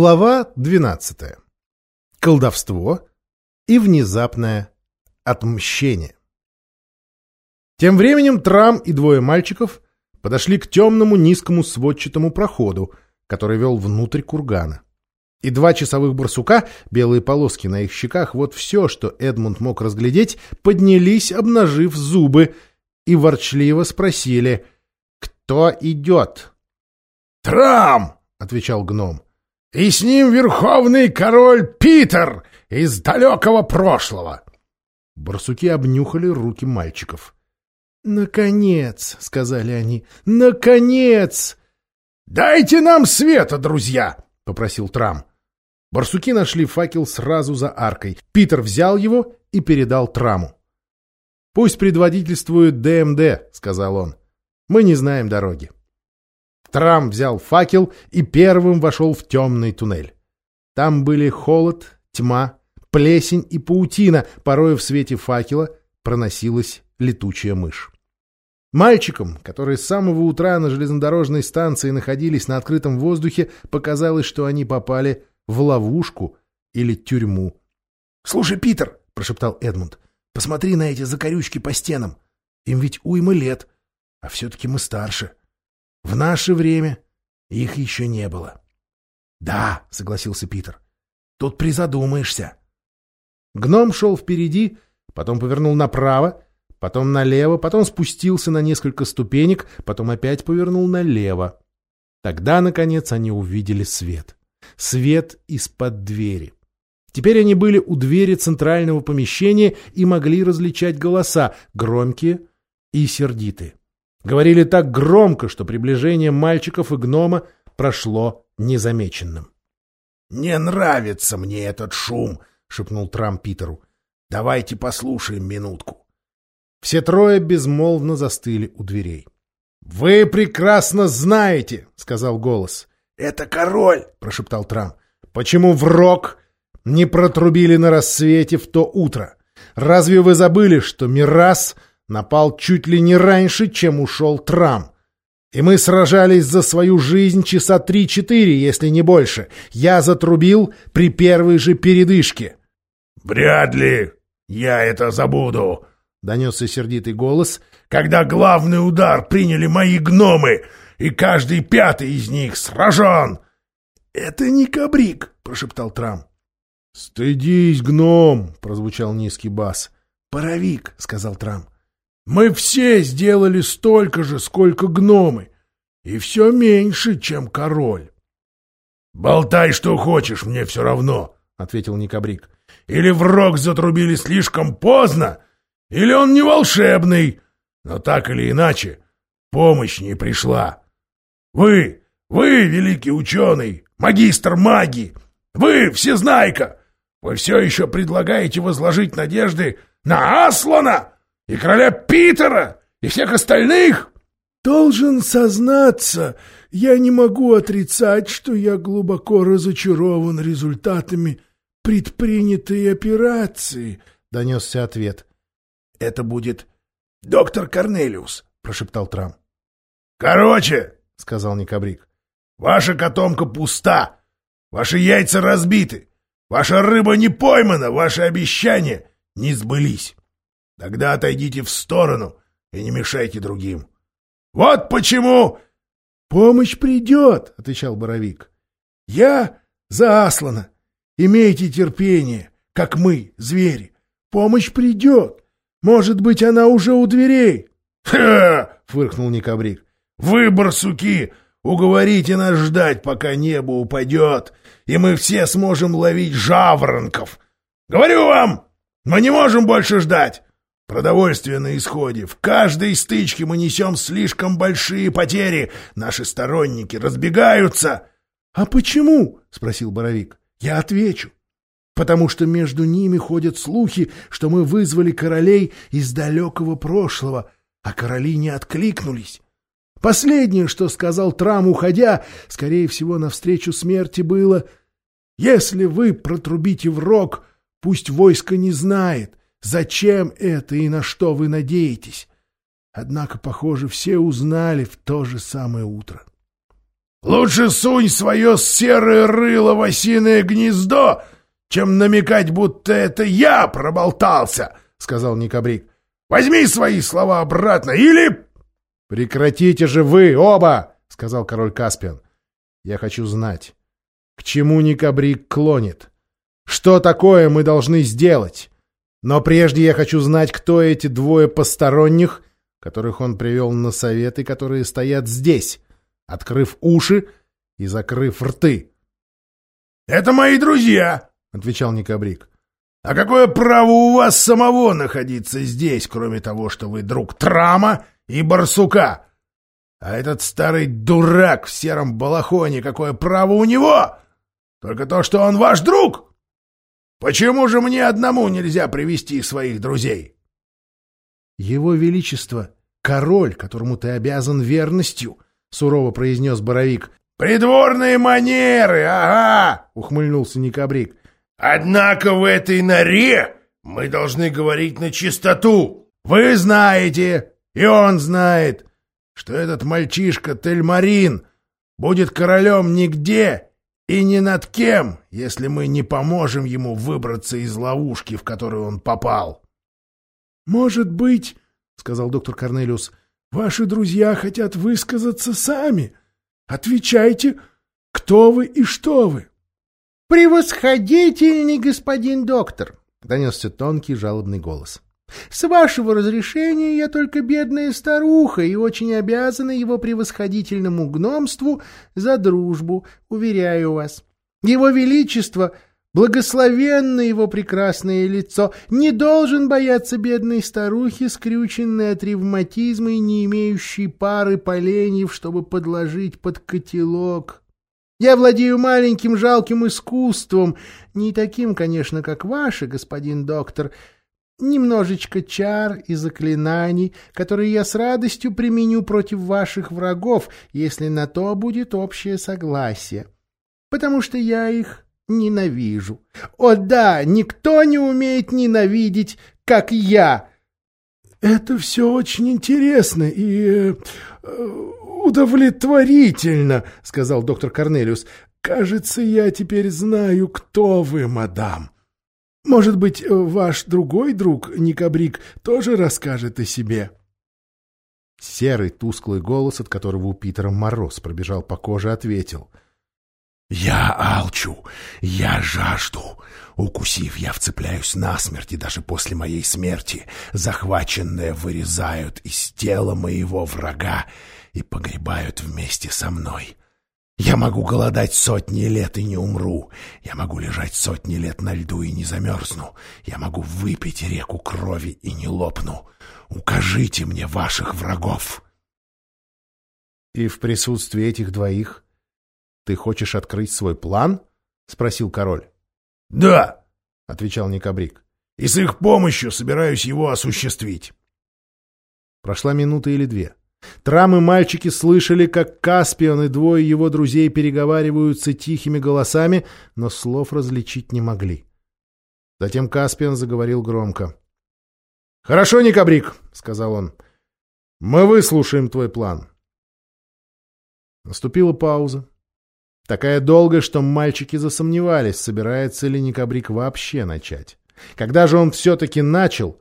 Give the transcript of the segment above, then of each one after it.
Глава 12. Колдовство и внезапное отмщение. Тем временем Трам и двое мальчиков подошли к темному низкому сводчатому проходу, который вел внутрь кургана. И два часовых барсука, белые полоски на их щеках, вот все, что Эдмунд мог разглядеть, поднялись, обнажив зубы, и ворчливо спросили «Кто идет?» «Трам!» — отвечал гном. «И с ним верховный король Питер из далекого прошлого!» Барсуки обнюхали руки мальчиков. «Наконец!» — сказали они. «Наконец!» «Дайте нам света, друзья!» — попросил Трам. Барсуки нашли факел сразу за аркой. Питер взял его и передал Траму. «Пусть предводительствует ДМД», — сказал он. «Мы не знаем дороги». Трам взял факел и первым вошел в темный туннель. Там были холод, тьма, плесень и паутина, порой в свете факела проносилась летучая мышь. Мальчикам, которые с самого утра на железнодорожной станции находились на открытом воздухе, показалось, что они попали в ловушку или тюрьму. — Слушай, Питер, — прошептал Эдмунд, — посмотри на эти закорючки по стенам. Им ведь уйма лет, а все-таки мы старше. В наше время их еще не было. — Да, — согласился Питер, — тут призадумаешься. Гном шел впереди, потом повернул направо, потом налево, потом спустился на несколько ступенек, потом опять повернул налево. Тогда, наконец, они увидели свет. Свет из-под двери. Теперь они были у двери центрального помещения и могли различать голоса, громкие и сердитые. Говорили так громко, что приближение мальчиков и гнома прошло незамеченным. — Не нравится мне этот шум, — шепнул Трам Питеру. — Давайте послушаем минутку. Все трое безмолвно застыли у дверей. — Вы прекрасно знаете, — сказал голос. — Это король, — прошептал Трам. — Почему в рог не протрубили на рассвете в то утро? Разве вы забыли, что Мирас напал чуть ли не раньше, чем ушел Трам? И мы сражались за свою жизнь часа три-четыре, если не больше. Я затрубил при первой же передышке. — Вряд ли я это забуду, — донесся сердитый голос, — когда главный удар приняли мои гномы, и каждый пятый из них сражен. — Это не кабрик, — прошептал Трам. — Стыдись, гном, — прозвучал низкий бас. — Паровик, — сказал Трам. — Мы все сделали столько же, сколько гномы, и все меньше, чем король. — Болтай, что хочешь, мне все равно, — ответил Никабрик. — Или в рог затрубили слишком поздно, — или он не волшебный, но так или иначе помощь не пришла. Вы, вы, великий ученый, магистр магии, вы, всезнайка, вы все еще предлагаете возложить надежды на Аслана и короля Питера и всех остальных? Должен сознаться, я не могу отрицать, что я глубоко разочарован результатами предпринятой операции, — донесся ответ. — Это будет доктор Корнелиус, — прошептал Трам. — Короче, — сказал Никабрик, — ваша котомка пуста, ваши яйца разбиты, ваша рыба не поймана, ваши обещания не сбылись. Тогда отойдите в сторону и не мешайте другим. Вот почему... — Помощь придет, — отвечал Боровик. — Я заслана. Имейте терпение, как мы, звери. Помощь придет. Может быть, она уже у дверей? — фыркнул Никабрик. — Вы, барсуки, уговорите нас ждать, пока небо упадет, и мы все сможем ловить жаворонков. Говорю вам, мы не можем больше ждать. Продовольствие на исходе. В каждой стычке мы несем слишком большие потери. Наши сторонники разбегаются. — А почему? — спросил Боровик. — Я отвечу потому что между ними ходят слухи, что мы вызвали королей из далекого прошлого, а короли не откликнулись. Последнее, что сказал Трам, уходя, скорее всего, навстречу смерти, было «Если вы протрубите в рог, пусть войско не знает, зачем это и на что вы надеетесь». Однако, похоже, все узнали в то же самое утро. Лучше сунь свое серое рыло в осиное гнездо, чем намекать, будто это я проболтался, — сказал Никобрик. — Возьми свои слова обратно или... — Прекратите же вы оба, — сказал король Каспиан. — Я хочу знать, к чему Никобрик клонит. Что такое мы должны сделать? Но прежде я хочу знать, кто эти двое посторонних, которых он привел на совет и которые стоят здесь, открыв уши и закрыв рты. — Это мои друзья, — отвечал Никобрик. — А какое право у вас самого находиться здесь, кроме того, что вы друг Трама и Барсука? А этот старый дурак в сером балахоне, какое право у него? Только то, что он ваш друг? Почему же мне одному нельзя привести своих друзей? — Его Величество, король, которому ты обязан верностью, — сурово произнес Боровик. — Придворные манеры, ага! — ухмыльнулся Никобрик. — Однако в этой норе мы должны говорить на чистоту. Вы знаете, и он знает, что этот мальчишка Тельмарин будет королем нигде и ни над кем, если мы не поможем ему выбраться из ловушки, в которую он попал. — Может быть, — сказал доктор Корнелиус, — ваши друзья хотят высказаться сами. Отвечайте, кто вы и что вы. — Превосходительный господин доктор! — донесся тонкий жалобный голос. — с вашего разрешения я только бедная старуха и очень обязана его превосходительному гномству за дружбу, уверяю вас. Его Величество, благословенно его прекрасное лицо, не должен бояться бедной старухи, скрюченной от ревматизма и не имеющей пары поленьев, чтобы подложить под котелок. Я владею маленьким жалким искусством, не таким, конечно, как ваше, господин доктор, — немножечко чар и заклинаний, которые я с радостью применю против ваших врагов, если на то будет общее согласие. Потому что я их ненавижу. О да, никто не умеет ненавидеть, как я. — Это все очень интересно и э, удовлетворительно, — сказал доктор Корнелиус. — Кажется, я теперь знаю, кто вы, мадам. — может быть, ваш другой друг, Никабрик, тоже расскажет о себе?» Серый тусклый голос, от которого у Питера мороз пробежал по коже, ответил. «Я алчу, я жажду. Укусив, я вцепляюсь насмерть, и даже после моей смерти захваченное вырезают из тела моего врага и погребают вместе со мной. Я могу голодать сотни лет и не умру. Я могу лежать сотни лет на льду и не замерзну. Я могу выпить реку крови и не лопну. Укажите мне ваших врагов. — И в присутствии этих двоих ты хочешь открыть свой план? — спросил король. — Да, — отвечал Никабрик. — И с их помощью собираюсь его осуществить. Прошла минута или две. Трам и мальчики слышали, как Каспион и двое его друзей переговариваются тихими голосами, но слов различить не могли. Затем Каспион заговорил громко. — Хорошо, Никабрик, — сказал он. — Мы выслушаем твой план. Наступила пауза. Такая долгая, что мальчики засомневались, собирается ли Никабрик вообще начать. Когда же он все-таки начал,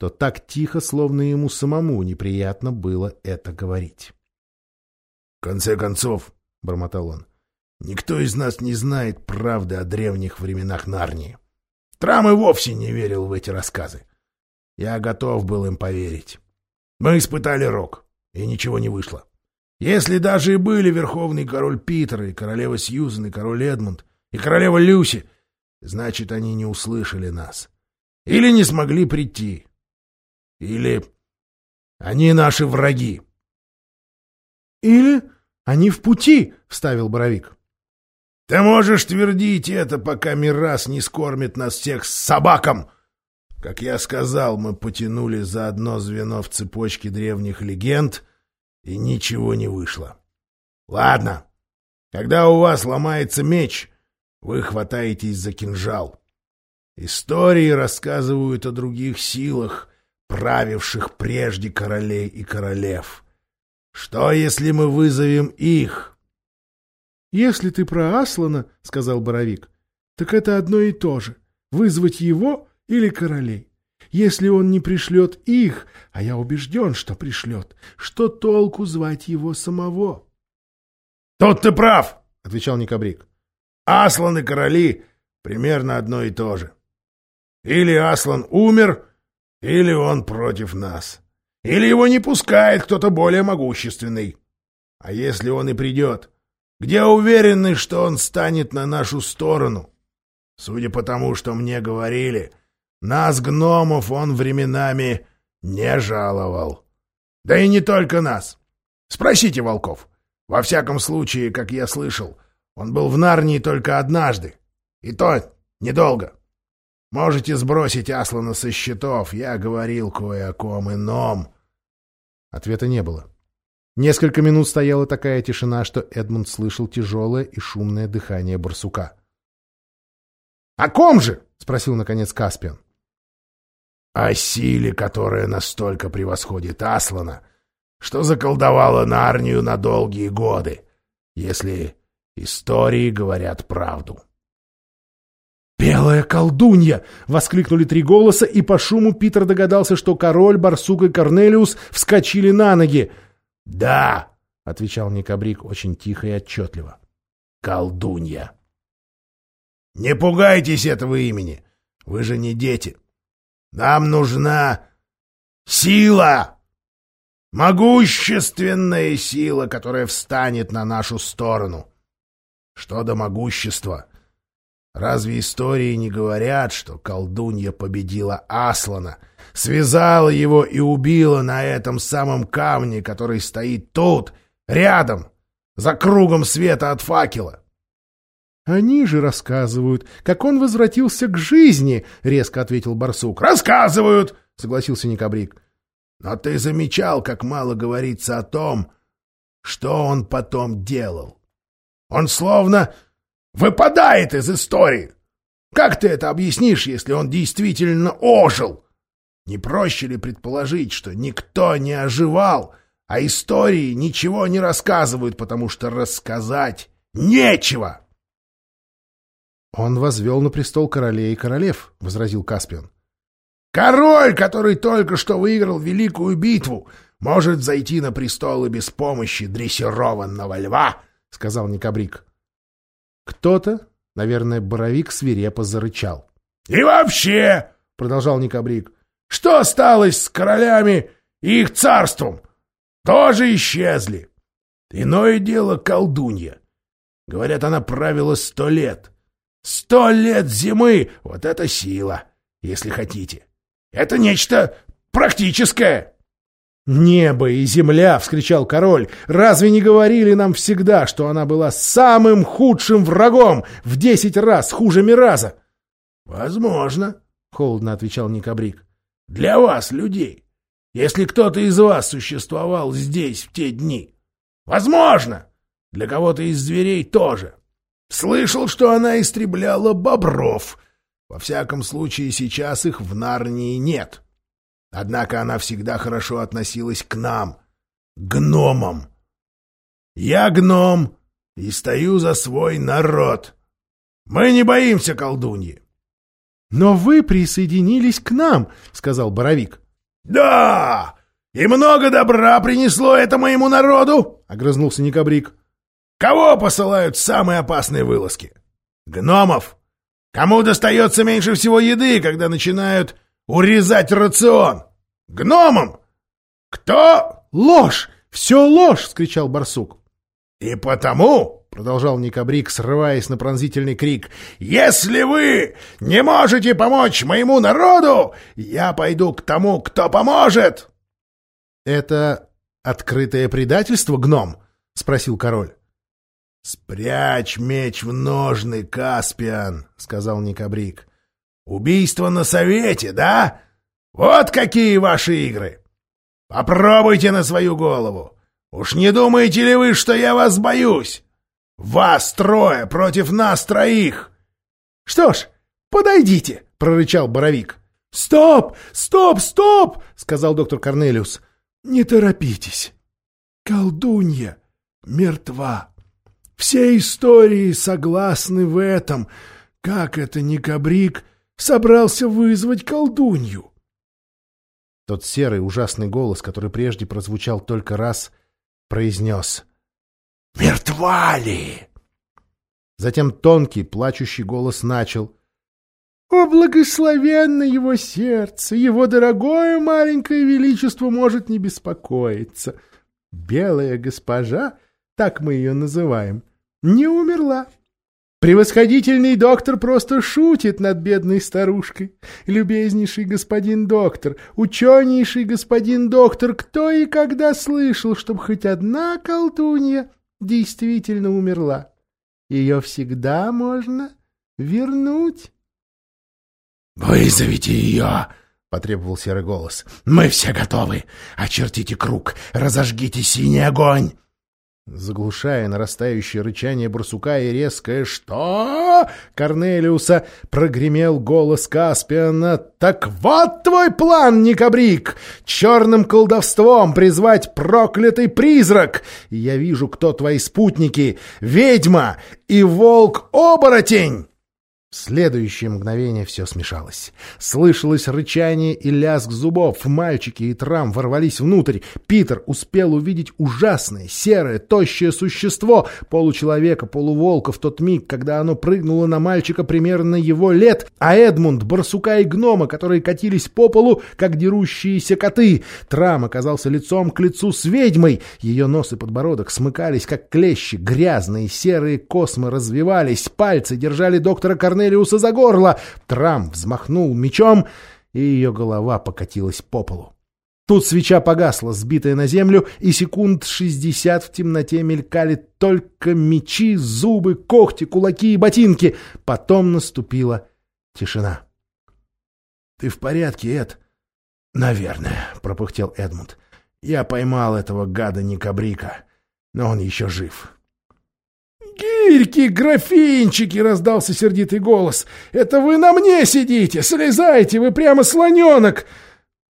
то так тихо, словно ему самому неприятно было это говорить. — В конце концов, — бормотал он, — никто из нас не знает правды о древних временах Нарнии. Трам и вовсе не верил в эти рассказы. Я готов был им поверить. Мы испытали рок, и ничего не вышло. Если даже и были верховный король Питер, и королева Сьюзен, и король Эдмунд, и королева Люси, значит, они не услышали нас. Или не смогли прийти. Или они наши враги. — Или они в пути, — вставил Боровик. — Ты можешь твердить это, пока Мирас не скормит нас всех с собаком. Как я сказал, мы потянули за одно звено в цепочке древних легенд, и ничего не вышло. Ладно, когда у вас ломается меч, вы хватаетесь за кинжал. Истории рассказывают о других силах, правивших прежде королей и королев. Что, если мы вызовем их — Если ты про Аслана, — сказал Боровик, — так это одно и то же — вызвать его или королей. Если он не пришлет их, а я убежден, что пришлет, что толку звать его самого? — Тут ты прав, — отвечал Никабрик. — Аслан и короли примерно одно и то же. Или Аслан умер, или он против нас. Или его не пускает кто-то более могущественный. А если он и придет, где уверены, что он станет на нашу сторону? Судя по тому, что мне говорили, нас, гномов, он временами не жаловал. Да и не только нас. Спросите волков. Во всяком случае, как я слышал, он был в Нарнии только однажды. И то недолго. Можете сбросить Аслана со счетов. Я говорил кое о ком ином. Ответа не было. Несколько минут стояла такая тишина, что Эдмунд слышал тяжелое и шумное дыхание барсука. — О ком же? — спросил, наконец, Каспиан. — О силе, которая настолько превосходит Аслана, что заколдовала Нарнию на долгие годы, если истории говорят правду. «Белая колдунья!» — воскликнули три голоса, и по шуму Питер догадался, что король, барсук и Корнелиус вскочили на ноги — «Да!» — отвечал Никабрик очень тихо и отчетливо. «Колдунья!» «Не пугайтесь этого имени! Вы же не дети! Нам нужна сила! Могущественная сила, которая встанет на нашу сторону! Что до могущества? Разве истории не говорят, что колдунья победила Аслана — связала его и убила на этом самом камне, который стоит тут, рядом, за кругом света от факела. — Они же рассказывают, как он возвратился к жизни, — резко ответил барсук. — Рассказывают, — согласился Никабрик. — Но ты замечал, как мало говорится о том, что он потом делал. Он словно выпадает из истории. Как ты это объяснишь, если он действительно ожил? — не проще ли предположить, что никто не оживал, а истории ничего не рассказывают, потому что рассказать нечего? — Он возвел на престол королей и королев, — возразил Каспиан. — Король, который только что выиграл великую битву, может зайти на престол и без помощи дрессированного льва, — сказал Никабрик. Кто-то, наверное, Боровик свирепо зарычал. — И вообще, — продолжал Никабрик, что осталось с королями и их царством? Тоже исчезли. Иное дело колдунья. Говорят, она правила сто лет. Сто лет зимы — вот это сила, если хотите. Это нечто практическое. «Небо и земля!» — вскричал король. «Разве не говорили нам всегда, что она была самым худшим врагом, в десять раз хуже Мираза?» «Возможно», — холодно отвечал Никабрик. Для вас, людей. Если кто-то из вас существовал здесь в те дни. Возможно. Для кого-то из зверей тоже. Слышал, что она истребляла бобров. Во всяком случае, сейчас их в Нарнии нет. Однако она всегда хорошо относилась к нам, гномам. Я гном и стою за свой народ. Мы не боимся колдуньи. «Но вы присоединились к нам», — сказал Боровик. «Да! И много добра принесло это моему народу!» — огрызнулся Никабрик. «Кого посылают самые опасные вылазки? Гномов! Кому достается меньше всего еды, когда начинают урезать рацион? Гномам! Кто?» «Ложь! Все ложь!» — скричал барсук. «И потому — продолжал Никабрик, срываясь на пронзительный крик, — «если вы не можете помочь моему народу, я пойду к тому, кто поможет!» «Это открытое предательство, гном?» — спросил король. «Спрячь меч в ножны, Каспиан», — сказал Никабрик. «Убийство на совете, да? Вот какие ваши игры! Попробуйте на свою голову! Уж не думаете ли вы, что я вас боюсь?» «Вас трое против нас троих!» «Что ж, подойдите!» — прорычал Боровик. «Стоп! Стоп! Стоп!» — сказал доктор Корнелиус. «Не торопитесь. Колдунья мертва. Все истории согласны в этом. Как это Никабрик собрался вызвать колдунью? Тот серый ужасный голос, который прежде прозвучал только раз, произнес «Мертва Затем тонкий, плачущий голос начал «О, благословенно его сердце! Его дорогое маленькое величество может не беспокоиться. Белая госпожа, так мы ее называем, не умерла. Превосходительный доктор просто шутит над бедной старушкой. Любезнейший господин доктор, ученейший господин доктор, кто и когда слышал, чтобы хоть одна колдунья действительно умерла? Ее всегда можно вернуть. «Вызовите ее!» — потребовал серый голос. «Мы все готовы! Очертите круг! Разожгите синий огонь!» Заглушая нарастающее рычание барсука и резкое «Что?» Корнелиуса прогремел голос Каспиана. «Так вот твой план, Никабрик! Черным колдовством призвать проклятый призрак! Я вижу, кто твои спутники! Ведьма и волк-оборотень!» В следующее мгновение все смешалось. Слышалось рычание и лязг зубов. Мальчики и Трам ворвались внутрь. Питер успел увидеть ужасное, серое, тощее существо, получеловека, полуволка в тот миг, когда оно прыгнуло на мальчика примерно его лет, а Эдмунд, барсука и гнома, которые катились по полу, как дерущиеся коты. Трам оказался лицом к лицу с ведьмой. Ее нос и подбородок смыкались, как клещи. Грязные серые космы развивались. Пальцы держали доктора Корнелия Корнелиуса за горло. Трам взмахнул мечом, и ее голова покатилась по полу. Тут свеча погасла, сбитая на землю, и секунд шестьдесят в темноте мелькали только мечи, зубы, когти, кулаки и ботинки. Потом наступила тишина. — Ты в порядке, Эд? — Наверное, — пропыхтел Эдмунд. — Я поймал этого гада Никабрика, но он еще жив. «Гирьки, графинчики!» — раздался сердитый голос. «Это вы на мне сидите! Слезайте, вы прямо слоненок!»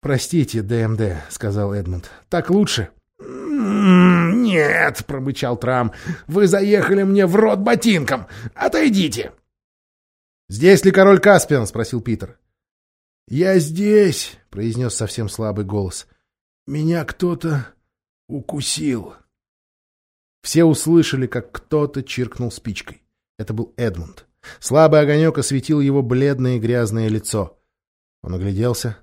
«Простите, ДМД», — сказал Эдмунд. «Так лучше». «Нет», — пробычал Трам, — «вы заехали мне в рот ботинком. Отойдите». «Здесь ли король Каспиан?» — спросил Питер. «Я здесь», — произнес совсем слабый голос. «Меня кто-то укусил». Все услышали, как кто-то чиркнул спичкой. Это был Эдмунд. Слабый огонек осветил его бледное и грязное лицо. Он огляделся,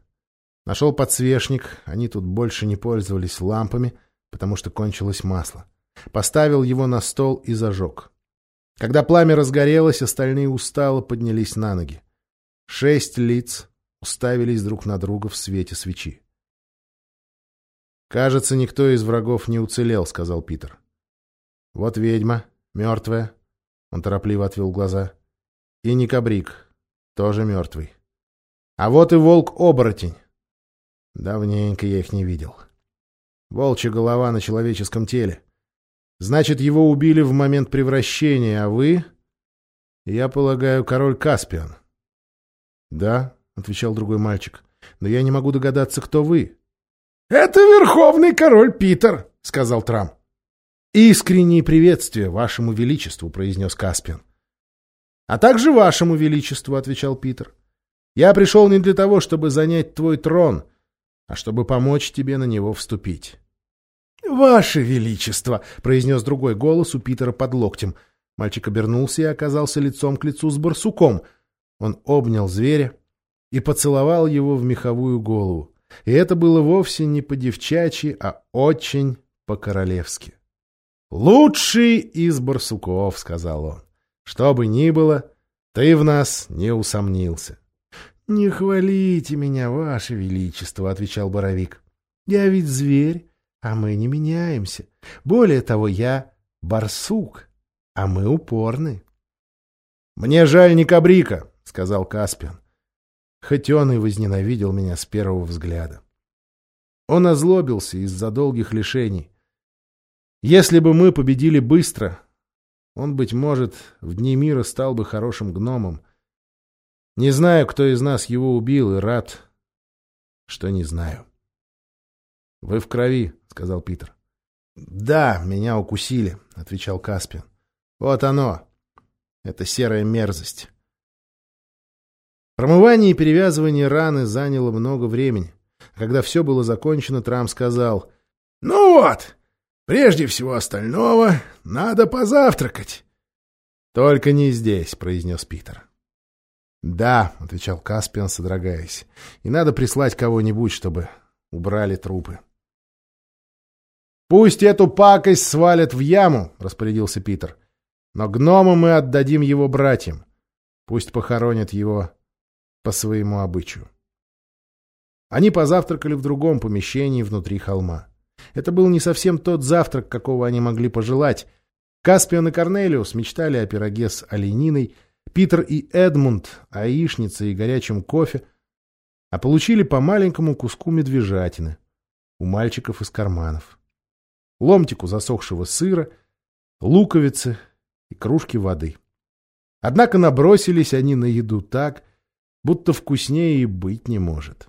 нашел подсвечник, они тут больше не пользовались лампами, потому что кончилось масло. Поставил его на стол и зажег. Когда пламя разгорелось, остальные устало поднялись на ноги. Шесть лиц уставились друг на друга в свете свечи. «Кажется, никто из врагов не уцелел», — сказал Питер. Вот ведьма, мертвая. Он торопливо отвел глаза. И Никабрик, тоже мертвый. А вот и волк-оборотень. Давненько я их не видел. Волчья голова на человеческом теле. Значит, его убили в момент превращения, а вы... Я полагаю, король Каспиан. Да, — отвечал другой мальчик, — но я не могу догадаться, кто вы. — Это верховный король Питер, — сказал Трам. «Искренние приветствия вашему величеству», — произнес Каспиан. «А также вашему величеству», — отвечал Питер. «Я пришел не для того, чтобы занять твой трон, а чтобы помочь тебе на него вступить». «Ваше величество», — произнес другой голос у Питера под локтем. Мальчик обернулся и оказался лицом к лицу с барсуком. Он обнял зверя и поцеловал его в меховую голову. И это было вовсе не по-девчачьи, а очень по-королевски. «Лучший из барсуков», — сказал он. «Что бы ни было, ты в нас не усомнился». «Не хвалите меня, ваше величество», — отвечал Боровик. «Я ведь зверь, а мы не меняемся. Более того, я барсук, а мы упорны». «Мне жаль не Кабрика», — сказал Каспиан. Хоть он и возненавидел меня с первого взгляда. Он озлобился из-за долгих лишений, если бы мы победили быстро, он, быть может, в дни мира стал бы хорошим гномом. Не знаю, кто из нас его убил, и рад, что не знаю. — Вы в крови, — сказал Питер. — Да, меня укусили, — отвечал Каспиан. Вот оно. Это серая мерзость. Промывание и перевязывание раны заняло много времени. Когда все было закончено, Трам сказал, «Ну вот, прежде всего остального надо позавтракать». «Только не здесь», — произнес Питер. «Да», — отвечал Каспиан, содрогаясь, — «и надо прислать кого-нибудь, чтобы убрали трупы». «Пусть эту пакость свалят в яму», — распорядился Питер. «Но гнома мы отдадим его братьям. Пусть похоронят его по своему обычаю». Они позавтракали в другом помещении внутри холма. Это был не совсем тот завтрак, какого они могли пожелать. Каспиан и Корнелиус мечтали о пироге с олениной, Питер и Эдмунд — о яичнице и горячем кофе, а получили по маленькому куску медвежатины у мальчиков из карманов, ломтику засохшего сыра, луковицы и кружки воды. Однако набросились они на еду так, будто вкуснее и быть не может.